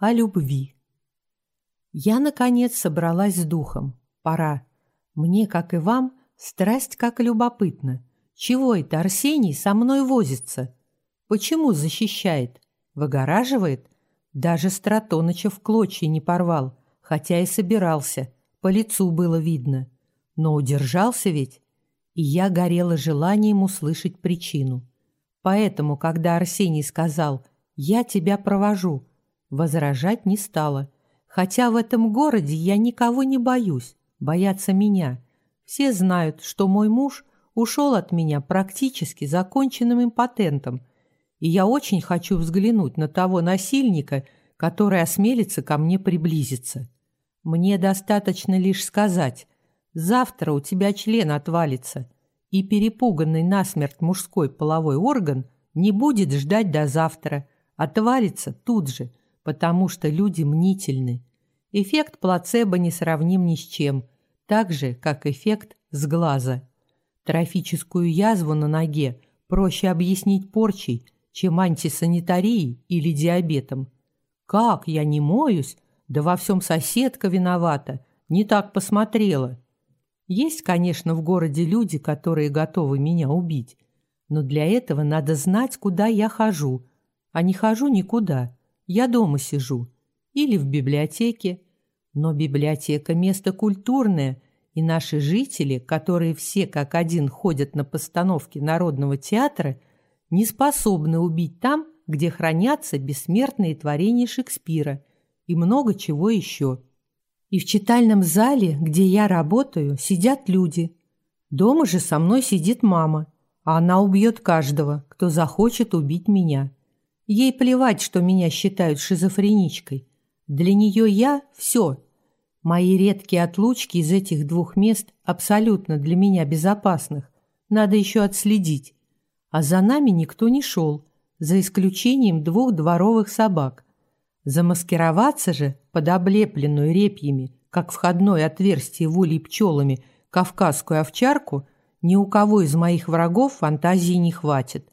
О любви. Я, наконец, собралась с духом. Пора. Мне, как и вам, страсть как любопытна. Чего это Арсений со мной возится? Почему защищает? Выгораживает? Даже Стратоныча в клочья не порвал, хотя и собирался. По лицу было видно. Но удержался ведь. И я горела желанием услышать причину. Поэтому, когда Арсений сказал «Я тебя провожу», Возражать не стала. Хотя в этом городе я никого не боюсь. Боятся меня. Все знают, что мой муж ушел от меня практически законченным импотентом. И я очень хочу взглянуть на того насильника, который осмелится ко мне приблизиться. Мне достаточно лишь сказать «Завтра у тебя член отвалится», и перепуганный насмерть мужской половой орган не будет ждать до завтра, отвалится тут же – потому что люди мнительны. Эффект плацебо не сравним ни с чем, так же, как эффект с глаза. Трофическую язву на ноге проще объяснить порчей, чем антисанитарией или диабетом. Как я не моюсь? Да во всем соседка виновата, не так посмотрела. Есть, конечно, в городе люди, которые готовы меня убить, но для этого надо знать, куда я хожу, а не хожу никуда. Я дома сижу или в библиотеке. Но библиотека – место культурное, и наши жители, которые все как один ходят на постановки Народного театра, не способны убить там, где хранятся бессмертные творения Шекспира и много чего еще. И в читальном зале, где я работаю, сидят люди. Дома же со мной сидит мама, а она убьет каждого, кто захочет убить меня. Ей плевать, что меня считают шизофреничкой. Для нее я – все. Мои редкие отлучки из этих двух мест абсолютно для меня безопасных. Надо еще отследить. А за нами никто не шел, за исключением двух дворовых собак. Замаскироваться же под облепленную репьями, как входное отверстие в улей пчелами, кавказскую овчарку ни у кого из моих врагов фантазии не хватит.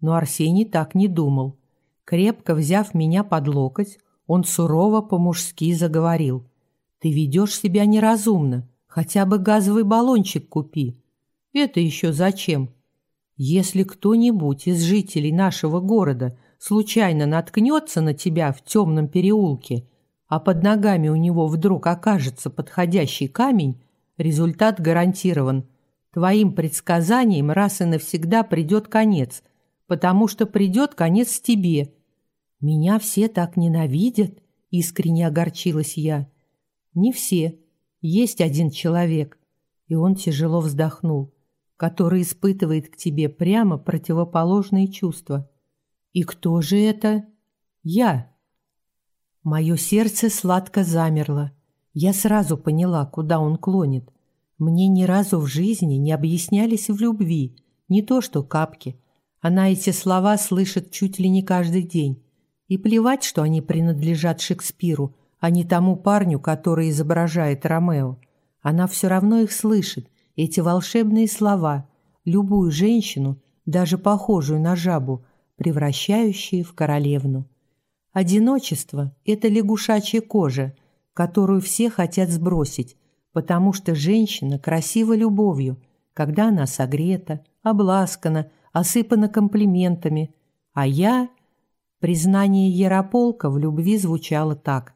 Но Арсений так не думал. Крепко взяв меня под локоть, он сурово по-мужски заговорил. «Ты ведешь себя неразумно. Хотя бы газовый баллончик купи». «Это еще зачем?» «Если кто-нибудь из жителей нашего города случайно наткнется на тебя в темном переулке, а под ногами у него вдруг окажется подходящий камень, результат гарантирован. Твоим предсказаниям раз и навсегда придет конец, потому что придет конец тебе, «Меня все так ненавидят?» – искренне огорчилась я. «Не все. Есть один человек». И он тяжело вздохнул, который испытывает к тебе прямо противоположные чувства. «И кто же это?» «Я». Мое сердце сладко замерло. Я сразу поняла, куда он клонит. Мне ни разу в жизни не объяснялись в любви, не то что капки. Она эти слова слышит чуть ли не каждый день. И плевать, что они принадлежат Шекспиру, а не тому парню, который изображает Ромео. Она все равно их слышит, эти волшебные слова, любую женщину, даже похожую на жабу, превращающие в королевну. Одиночество – это лягушачья кожа, которую все хотят сбросить, потому что женщина красива любовью, когда она согрета, обласкана, осыпана комплиментами, а я Признание Ярополка в любви звучало так.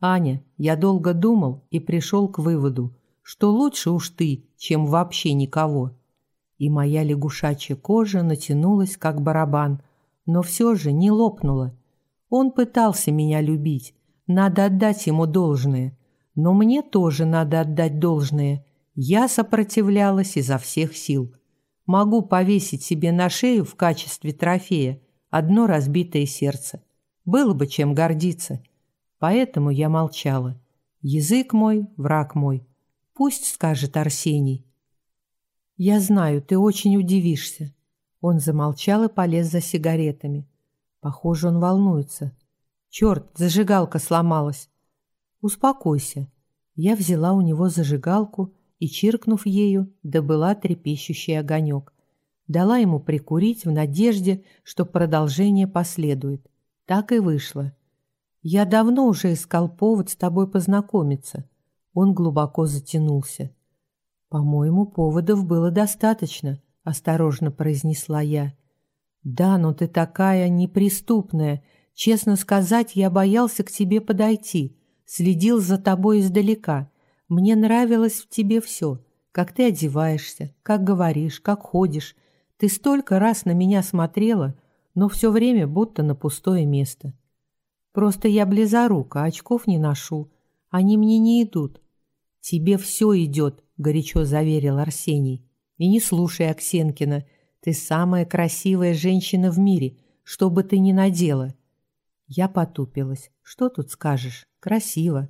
«Аня, я долго думал и пришел к выводу, что лучше уж ты, чем вообще никого». И моя лягушачья кожа натянулась, как барабан, но все же не лопнула. Он пытался меня любить, надо отдать ему должное. Но мне тоже надо отдать должное. Я сопротивлялась изо всех сил. Могу повесить себе на шею в качестве трофея – одно разбитое сердце. Было бы чем гордиться. Поэтому я молчала. Язык мой, враг мой. Пусть скажет Арсений. Я знаю, ты очень удивишься. Он замолчал и полез за сигаретами. Похоже, он волнуется. Черт, зажигалка сломалась. Успокойся. Я взяла у него зажигалку и, чиркнув ею, добыла трепещущий огонек дала ему прикурить в надежде, что продолжение последует. Так и вышло. Я давно уже искал повод с тобой познакомиться. Он глубоко затянулся. По-моему, поводов было достаточно, осторожно произнесла я. Да, но ты такая неприступная. Честно сказать, я боялся к тебе подойти, следил за тобой издалека. Мне нравилось в тебе все, как ты одеваешься, как говоришь, как ходишь. Ты столько раз на меня смотрела, но все время будто на пустое место. Просто я близорука, очков не ношу. Они мне не идут. Тебе все идет, горячо заверил Арсений. И не слушай Аксенкина. Ты самая красивая женщина в мире, что бы ты ни надела. Я потупилась. Что тут скажешь? Красиво.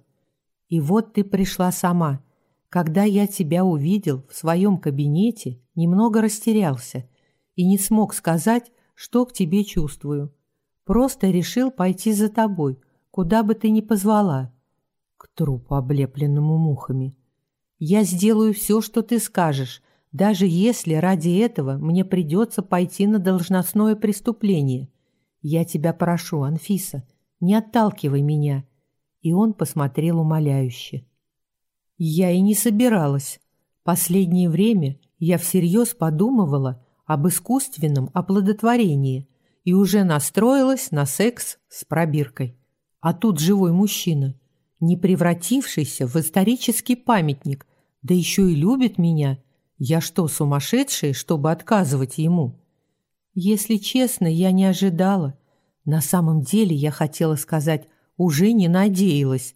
И вот ты пришла сама. Когда я тебя увидел в своем кабинете, немного растерялся и не смог сказать, что к тебе чувствую. Просто решил пойти за тобой, куда бы ты ни позвала. К трупу, облепленному мухами. Я сделаю все, что ты скажешь, даже если ради этого мне придется пойти на должностное преступление. Я тебя прошу, Анфиса, не отталкивай меня. И он посмотрел умоляюще. Я и не собиралась. Последнее время я всерьез подумывала об искусственном оплодотворении – и уже настроилась на секс с пробиркой. А тут живой мужчина, не превратившийся в исторический памятник, да еще и любит меня. Я что, сумасшедшая, чтобы отказывать ему? Если честно, я не ожидала. На самом деле я хотела сказать, уже не надеялась.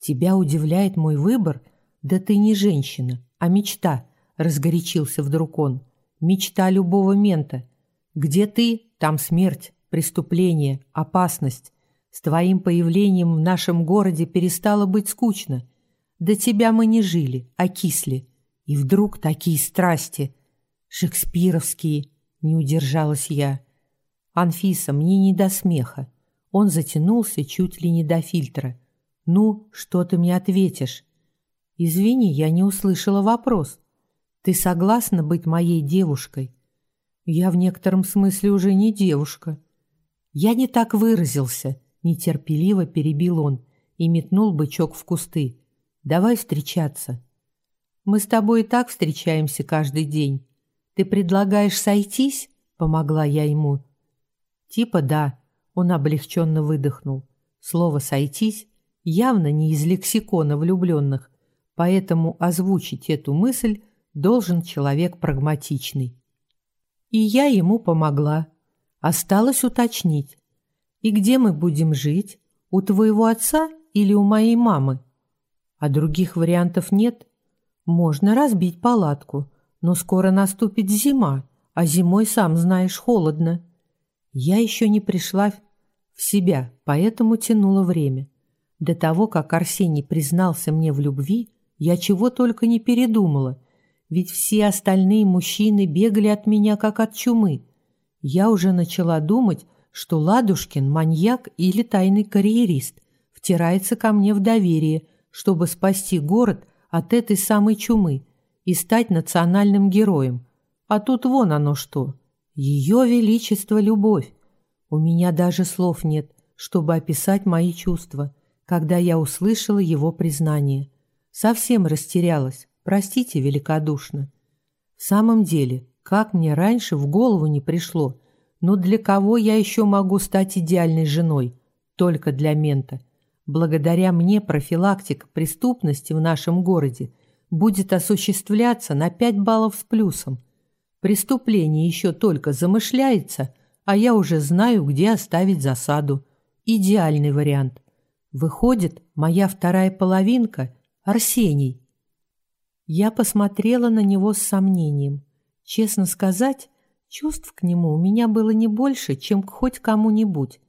Тебя удивляет мой выбор? Да ты не женщина, а мечта, разгорячился вдруг он. Мечта любого мента. Где ты, там смерть, преступление, опасность. С твоим появлением в нашем городе перестало быть скучно. До тебя мы не жили, а кисли. И вдруг такие страсти. Шекспировские, не удержалась я. Анфиса, мне не до смеха. Он затянулся чуть ли не до фильтра. «Ну, что ты мне ответишь?» «Извини, я не услышала вопрос. Ты согласна быть моей девушкой?» Я в некотором смысле уже не девушка. Я не так выразился, нетерпеливо перебил он и метнул бычок в кусты. Давай встречаться. Мы с тобой и так встречаемся каждый день. Ты предлагаешь сойтись? Помогла я ему. Типа да. Он облегченно выдохнул. Слово «сойтись» явно не из лексикона влюбленных, поэтому озвучить эту мысль должен человек прагматичный. И я ему помогла. Осталось уточнить. И где мы будем жить? У твоего отца или у моей мамы? А других вариантов нет. Можно разбить палатку, но скоро наступит зима, а зимой, сам знаешь, холодно. Я еще не пришла в себя, поэтому тянула время. До того, как Арсений признался мне в любви, я чего только не передумала – ведь все остальные мужчины бегали от меня как от чумы. Я уже начала думать, что Ладушкин маньяк или тайный карьерист, втирается ко мне в доверие, чтобы спасти город от этой самой чумы и стать национальным героем. А тут вон оно что. Ее величество любовь. У меня даже слов нет, чтобы описать мои чувства, когда я услышала его признание. Совсем растерялась. Простите великодушно. В самом деле, как мне раньше в голову не пришло, но для кого я еще могу стать идеальной женой? Только для мента. Благодаря мне профилактика преступности в нашем городе будет осуществляться на 5 баллов с плюсом. Преступление еще только замышляется, а я уже знаю, где оставить засаду. Идеальный вариант. Выходит, моя вторая половинка – Арсений. Я посмотрела на него с сомнением. Честно сказать, чувств к нему у меня было не больше, чем к хоть кому-нибудь.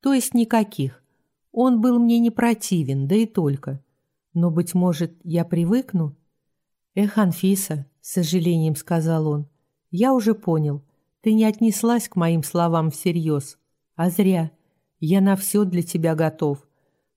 То есть никаких. Он был мне не противен, да и только. Но, быть может, я привыкну? «Эх, Анфиса», — с сожалением сказал он, — «я уже понял. Ты не отнеслась к моим словам всерьез. А зря. Я на все для тебя готов.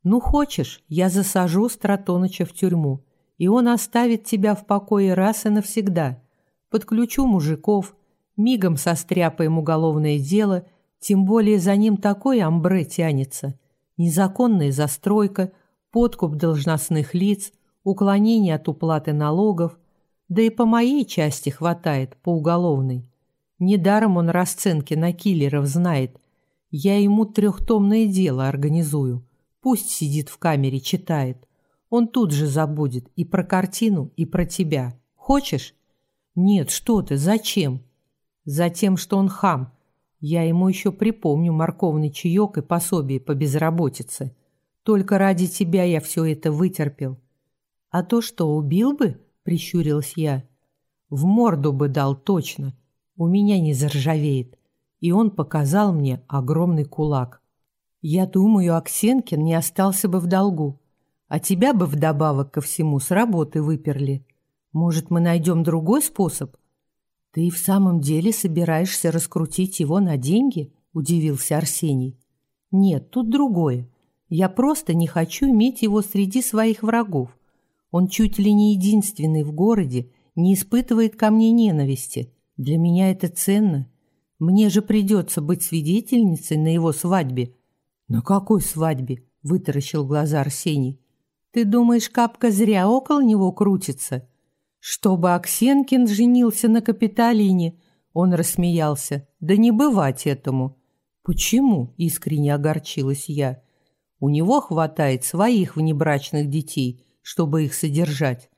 Ну, хочешь, я засажу Стратоныча в тюрьму и он оставит тебя в покое раз и навсегда. Подключу мужиков, мигом состряпаем уголовное дело, тем более за ним такой амбре тянется. незаконная застройка, подкуп должностных лиц, уклонение от уплаты налогов, да и по моей части хватает, по уголовной. Недаром он расценки на киллеров знает. Я ему трехтомное дело организую. Пусть сидит в камере, читает. Он тут же забудет и про картину, и про тебя. Хочешь? Нет, что ты, зачем? Затем, что он хам. Я ему еще припомню морковный чаек и пособие по безработице. Только ради тебя я все это вытерпел. А то что, убил бы? Прищурилась я. В морду бы дал точно. У меня не заржавеет. И он показал мне огромный кулак. Я думаю, Аксенкин не остался бы в долгу. А тебя бы вдобавок ко всему с работы выперли. Может, мы найдем другой способ? Ты в самом деле собираешься раскрутить его на деньги? Удивился Арсений. Нет, тут другое. Я просто не хочу иметь его среди своих врагов. Он чуть ли не единственный в городе, не испытывает ко мне ненависти. Для меня это ценно. Мне же придется быть свидетельницей на его свадьбе. На какой свадьбе? Вытаращил глаза Арсений. Ты думаешь, капка зря около него крутится? Чтобы Аксенкин женился на Капитолине, он рассмеялся. Да не бывать этому. Почему? Искренне огорчилась я. У него хватает своих внебрачных детей, чтобы их содержать.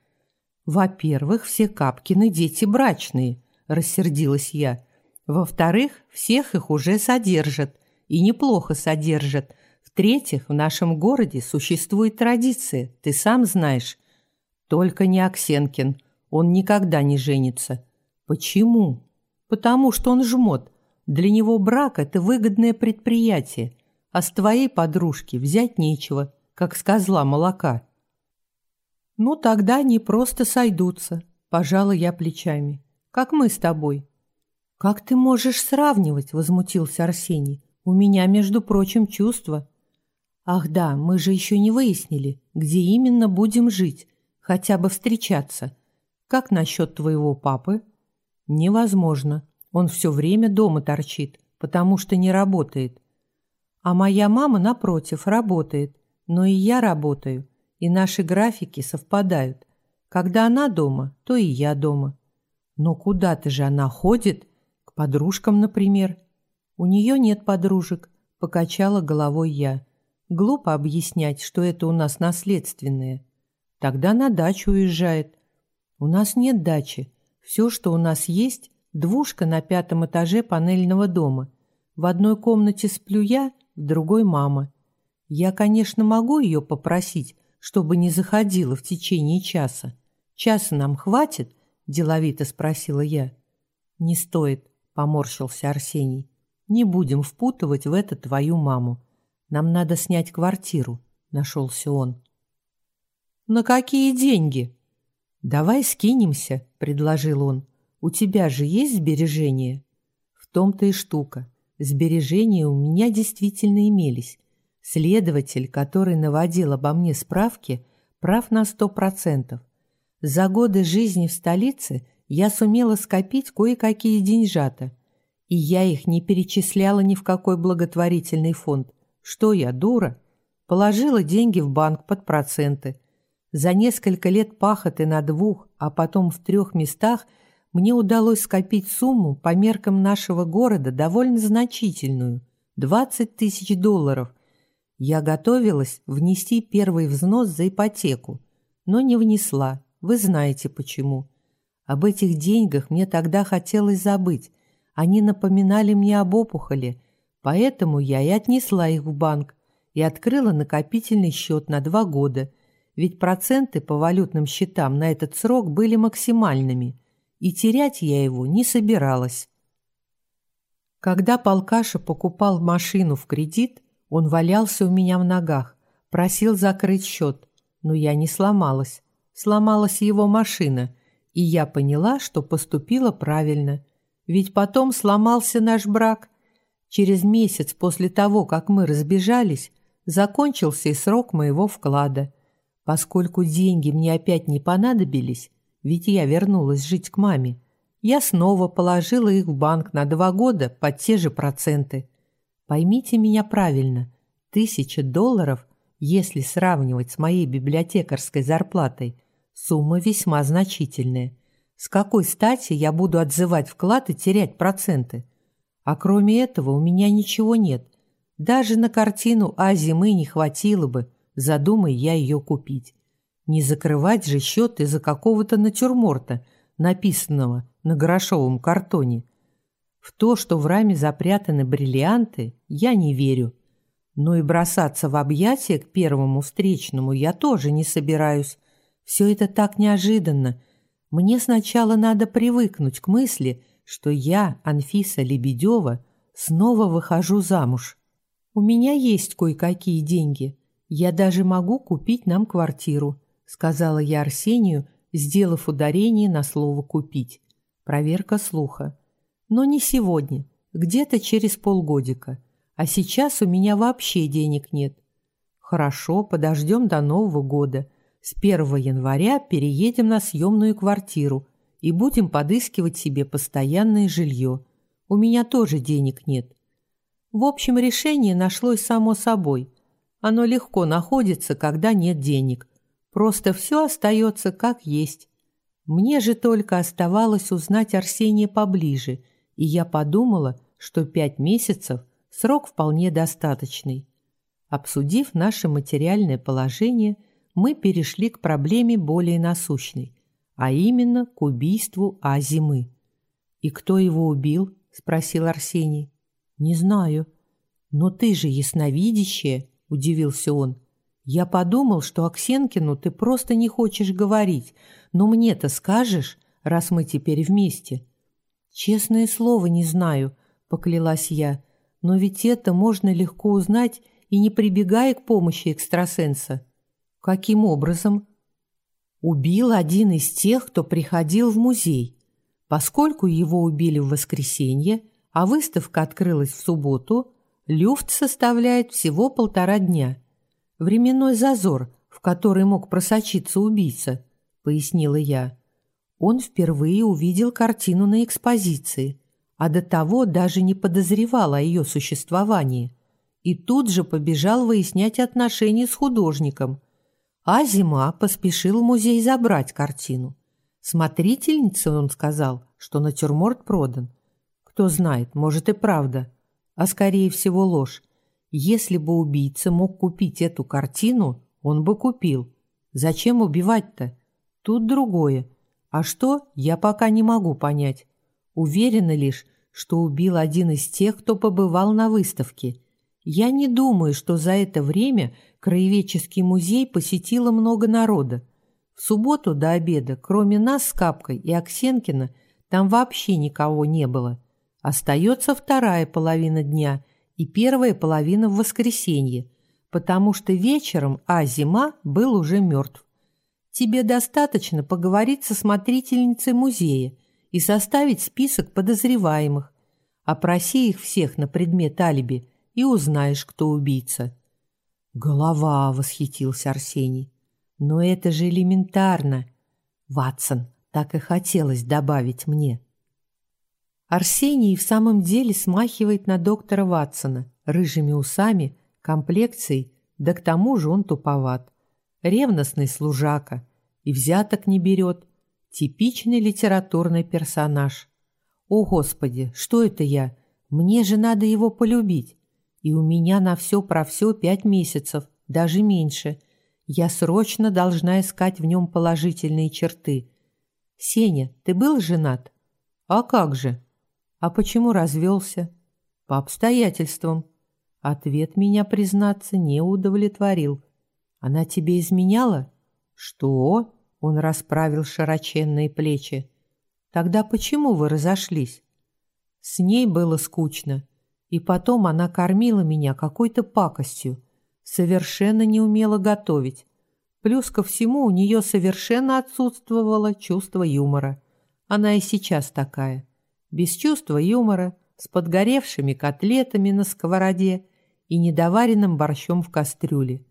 Во-первых, все Капкины дети брачные, рассердилась я. Во-вторых, всех их уже содержат, и неплохо содержат, в-третьих, в нашем городе существует традиция, ты сам знаешь. Только не Аксенкин, он никогда не женится. Почему? Потому что он жмот. Для него брак – это выгодное предприятие, а с твоей подружки взять нечего, как с козла молока. Ну, тогда они просто сойдутся, пожала я плечами. Как мы с тобой. Как ты можешь сравнивать, возмутился Арсений. У меня, между прочим, чувства. Ах да, мы же еще не выяснили, где именно будем жить, хотя бы встречаться. Как насчет твоего папы? Невозможно. Он все время дома торчит, потому что не работает. А моя мама, напротив, работает. Но и я работаю, и наши графики совпадают. Когда она дома, то и я дома. Но куда-то же она ходит, к подружкам, например. У нее нет подружек, покачала головой я. Глупо объяснять, что это у нас наследственное. Тогда на дачу уезжает. У нас нет дачи. Все, что у нас есть, двушка на пятом этаже панельного дома. В одной комнате сплю я, в другой мама. Я, конечно, могу ее попросить, чтобы не заходила в течение часа. Часа нам хватит? деловито спросила я. Не стоит, поморщился Арсений. Не будем впутывать в это твою маму. Нам надо снять квартиру, нашелся он. На какие деньги? Давай скинемся, предложил он. У тебя же есть сбережения? В том-то и штука. Сбережения у меня действительно имелись. Следователь, который наводил обо мне справки, прав на сто процентов. За годы жизни в столице я сумела скопить кое-какие деньжата, и я их не перечисляла ни в какой благотворительный фонд. Что я, дура? Положила деньги в банк под проценты. За несколько лет пахоты на двух, а потом в трех местах мне удалось скопить сумму по меркам нашего города довольно значительную – 20 тысяч долларов. Я готовилась внести первый взнос за ипотеку, но не внесла. Вы знаете почему. Об этих деньгах мне тогда хотелось забыть. Они напоминали мне об опухоли, Поэтому я и отнесла их в банк и открыла накопительный счет на два года, ведь проценты по валютным счетам на этот срок были максимальными, и терять я его не собиралась. Когда Полкаша покупал машину в кредит, он валялся у меня в ногах, просил закрыть счет, но я не сломалась. Сломалась его машина, и я поняла, что поступила правильно. Ведь потом сломался наш брак, Через месяц после того, как мы разбежались, закончился и срок моего вклада. Поскольку деньги мне опять не понадобились, ведь я вернулась жить к маме, я снова положила их в банк на два года под те же проценты. Поймите меня правильно, Тысяча долларов, если сравнивать с моей библиотекарской зарплатой, сумма весьма значительная. С какой стати я буду отзывать вклад и терять проценты? А кроме этого у меня ничего нет. Даже на картину «А зимы» не хватило бы, задумай я ее купить. Не закрывать же счет из-за какого-то натюрморта, написанного на грошовом картоне. В то, что в раме запрятаны бриллианты, я не верю. Но и бросаться в объятия к первому встречному я тоже не собираюсь. Все это так неожиданно. Мне сначала надо привыкнуть к мысли, что я, Анфиса Лебедева, снова выхожу замуж. У меня есть кое-какие деньги. Я даже могу купить нам квартиру, сказала я Арсению, сделав ударение на слово «купить». Проверка слуха. Но не сегодня, где-то через полгодика. А сейчас у меня вообще денег нет. Хорошо, подождем до Нового года. С 1 января переедем на съемную квартиру и будем подыскивать себе постоянное жилье. У меня тоже денег нет. В общем, решение нашлось само собой. Оно легко находится, когда нет денег. Просто все остается как есть. Мне же только оставалось узнать Арсения поближе, и я подумала, что пять месяцев – срок вполне достаточный. Обсудив наше материальное положение, мы перешли к проблеме более насущной, а именно к убийству Азимы. «И кто его убил?» – спросил Арсений. «Не знаю». «Но ты же ясновидящая», – удивился он. «Я подумал, что Аксенкину ты просто не хочешь говорить, но мне-то скажешь, раз мы теперь вместе». «Честное слово, не знаю», – поклялась я. «Но ведь это можно легко узнать и не прибегая к помощи экстрасенса». «Каким образом?» «Убил один из тех, кто приходил в музей. Поскольку его убили в воскресенье, а выставка открылась в субботу, люфт составляет всего полтора дня. Временной зазор, в который мог просочиться убийца, пояснила я. Он впервые увидел картину на экспозиции, а до того даже не подозревал о ее существовании. И тут же побежал выяснять отношения с художником. А Зима поспешил в музей забрать картину. Смотрительнице он сказал, что натюрморт продан. Кто знает, может и правда, а скорее всего ложь. Если бы убийца мог купить эту картину, он бы купил. Зачем убивать-то? Тут другое. А что, я пока не могу понять. Уверена лишь, что убил один из тех, кто побывал на выставке. Я не думаю, что за это время краеведческий музей посетило много народа. В субботу до обеда, кроме нас с Капкой и Аксенкина, там вообще никого не было. Остается вторая половина дня и первая половина в воскресенье, потому что вечером А-зима был уже мертв. Тебе достаточно поговорить со смотрительницей музея и составить список подозреваемых. Опроси их всех на предмет алиби и узнаешь, кто убийца. «Голова!» — восхитился Арсений. Но это же элементарно. Ватсон, так и хотелось добавить мне. Арсений в самом деле смахивает на доктора Ватсона, рыжими усами, комплекцией, да к тому же он туповат. Ревностный служака, и взяток не берет. Типичный литературный персонаж. О, Господи, что это я? Мне же надо его полюбить. И у меня на все про все пять месяцев, даже меньше. Я срочно должна искать в нем положительные черты. Сеня, ты был женат? А как же? А почему развелся? По обстоятельствам. Ответ меня, признаться, не удовлетворил. Она тебе изменяла? Что? Он расправил широченные плечи. Тогда почему вы разошлись? С ней было скучно. И потом она кормила меня какой-то пакостью совершенно не умела готовить. Плюс ко всему у нее совершенно отсутствовало чувство юмора. Она и сейчас такая. Без чувства юмора, с подгоревшими котлетами на сковороде и недоваренным борщом в кастрюле.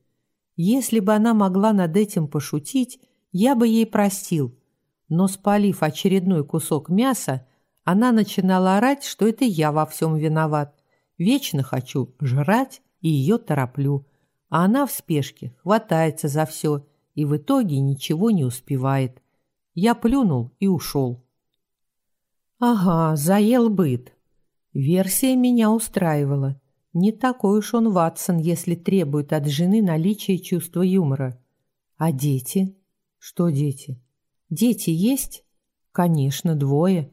Если бы она могла над этим пошутить, я бы ей простил. Но спалив очередной кусок мяса, она начинала орать, что это я во всем виноват. Вечно хочу жрать и ее тороплю. А она в спешке хватается за все и в итоге ничего не успевает. Я плюнул и ушел. Ага, заел быт. Версия меня устраивала. Не такой уж он Ватсон, если требует от жены наличия чувства юмора. А дети? Что дети? Дети есть? Конечно, двое.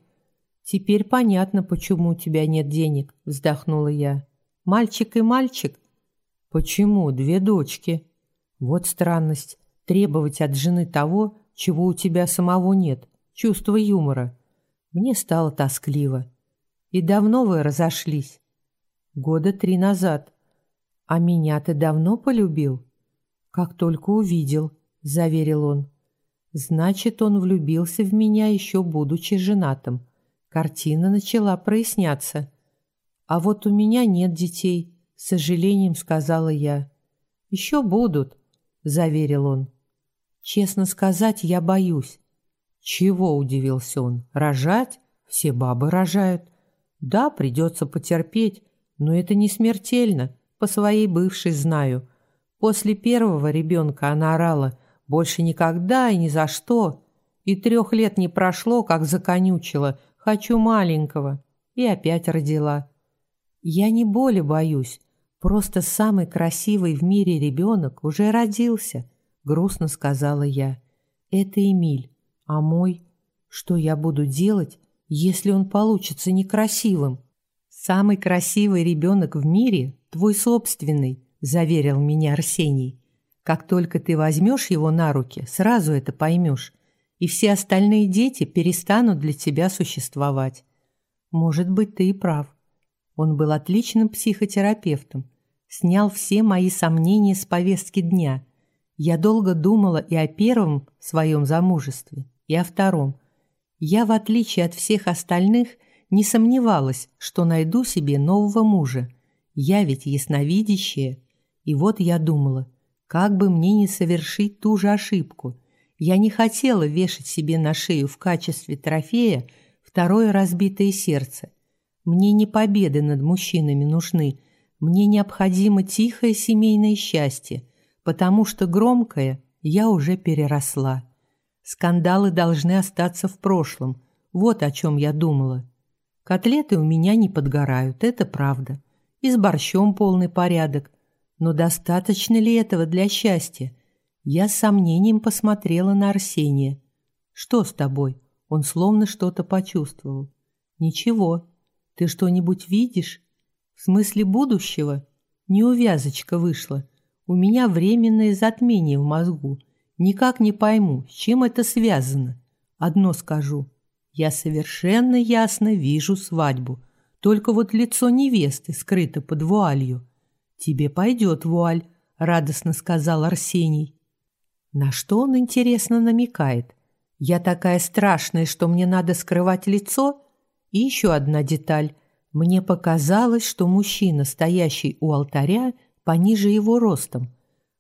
Теперь понятно, почему у тебя нет денег, вздохнула я. Мальчик и мальчик? Почему две дочки? Вот странность. Требовать от жены того, чего у тебя самого нет. Чувство юмора. Мне стало тоскливо. И давно вы разошлись? Года три назад. А меня ты давно полюбил? Как только увидел, заверил он. Значит, он влюбился в меня еще будучи женатым. Картина начала проясняться. А вот у меня нет детей, с сожалением сказала я. Еще будут, заверил он. Честно сказать, я боюсь. Чего удивился он? Рожать? Все бабы рожают. Да, придется потерпеть, но это не смертельно. По своей бывшей знаю. После первого ребенка она орала «Больше никогда и ни за что». И трех лет не прошло, как законючила «Хочу маленького». И опять родила. Я не боли боюсь. Просто самый красивый в мире ребенок уже родился, грустно сказала я. Это Эмиль. А мой? Что я буду делать, если он получится некрасивым? Самый красивый ребенок в мире – твой собственный, заверил меня Арсений. Как только ты возьмешь его на руки, сразу это поймешь, и все остальные дети перестанут для тебя существовать. Может быть, ты и прав. Он был отличным психотерапевтом, снял все мои сомнения с повестки дня. Я долго думала и о первом своем замужестве, и о втором. Я, в отличие от всех остальных, не сомневалась, что найду себе нового мужа. Я ведь ясновидящая. И вот я думала, как бы мне не совершить ту же ошибку. Я не хотела вешать себе на шею в качестве трофея второе разбитое сердце. Мне не победы над мужчинами нужны, мне необходимо тихое семейное счастье, потому что громкое я уже переросла. Скандалы должны остаться в прошлом. Вот о чем я думала. Котлеты у меня не подгорают, это правда. И с борщом полный порядок. Но достаточно ли этого для счастья? Я с сомнением посмотрела на Арсения. «Что с тобой?» Он словно что-то почувствовал. «Ничего. Ты что-нибудь видишь?» «В смысле будущего?» Неувязочка вышла. У меня временное затмение в мозгу. Никак не пойму, с чем это связано. Одно скажу. Я совершенно ясно вижу свадьбу. Только вот лицо невесты скрыто под вуалью. «Тебе пойдет вуаль», — радостно сказал Арсений. На что он, интересно, намекает? Я такая страшная, что мне надо скрывать лицо? И еще одна деталь. Мне показалось, что мужчина, стоящий у алтаря, пониже его ростом.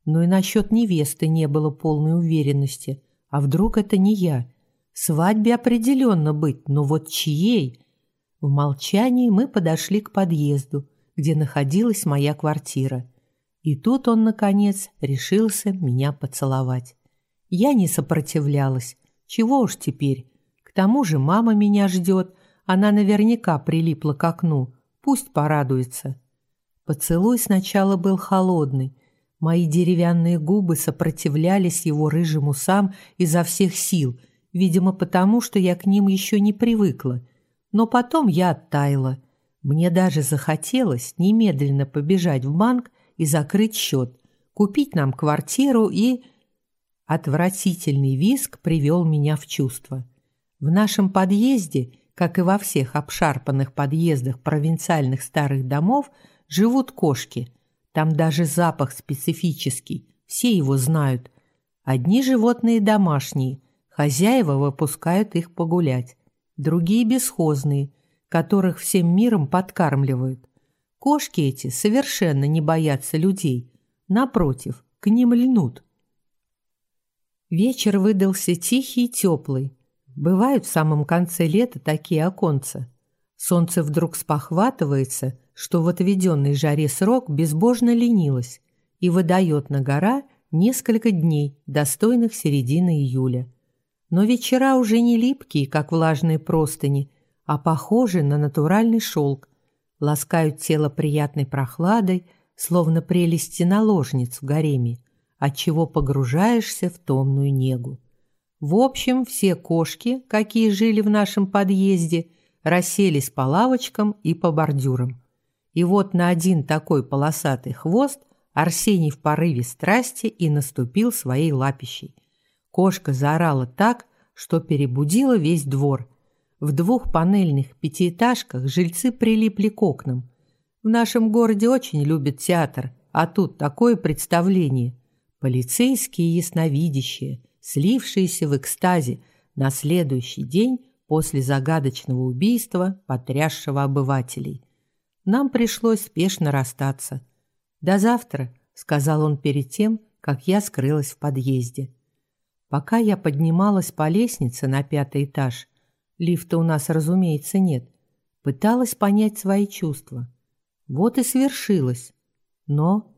Но и насчет невесты не было полной уверенности. А вдруг это не я? Свадьбе определенно быть, но вот чьей? В молчании мы подошли к подъезду, где находилась моя квартира. И тут он, наконец, решился меня поцеловать. Я не сопротивлялась. Чего уж теперь? К тому же мама меня ждет. Она наверняка прилипла к окну. Пусть порадуется. Поцелуй сначала был холодный. Мои деревянные губы сопротивлялись его рыжим усам изо всех сил – видимо, потому что я к ним еще не привыкла. Но потом я оттаяла. Мне даже захотелось немедленно побежать в банк и закрыть счет, купить нам квартиру и... Отвратительный виск привел меня в чувство. В нашем подъезде, как и во всех обшарпанных подъездах провинциальных старых домов, живут кошки. Там даже запах специфический, все его знают. Одни животные домашние – Хозяева выпускают их погулять. Другие бесхозные, которых всем миром подкармливают. Кошки эти совершенно не боятся людей. Напротив, к ним льнут. Вечер выдался тихий и теплый. Бывают в самом конце лета такие оконца. Солнце вдруг спохватывается, что в отведенный жаре срок безбожно ленилась и выдает на гора несколько дней, достойных середины июля. Но вечера уже не липкие, как влажные простыни, а похожи на натуральный шелк, ласкают тело приятной прохладой, словно прелести наложниц в гареме, отчего погружаешься в томную негу. В общем, все кошки, какие жили в нашем подъезде, расселись по лавочкам и по бордюрам. И вот на один такой полосатый хвост Арсений в порыве страсти и наступил своей лапищей. Кошка заорала так, что перебудила весь двор. В двух панельных пятиэтажках жильцы прилипли к окнам. В нашем городе очень любят театр, а тут такое представление. Полицейские ясновидящие, слившиеся в экстазе на следующий день после загадочного убийства, потрясшего обывателей. Нам пришлось спешно расстаться. «До завтра», — сказал он перед тем, как я скрылась в подъезде. Пока я поднималась по лестнице на пятый этаж, лифта у нас, разумеется, нет, пыталась понять свои чувства. Вот и свершилось. Но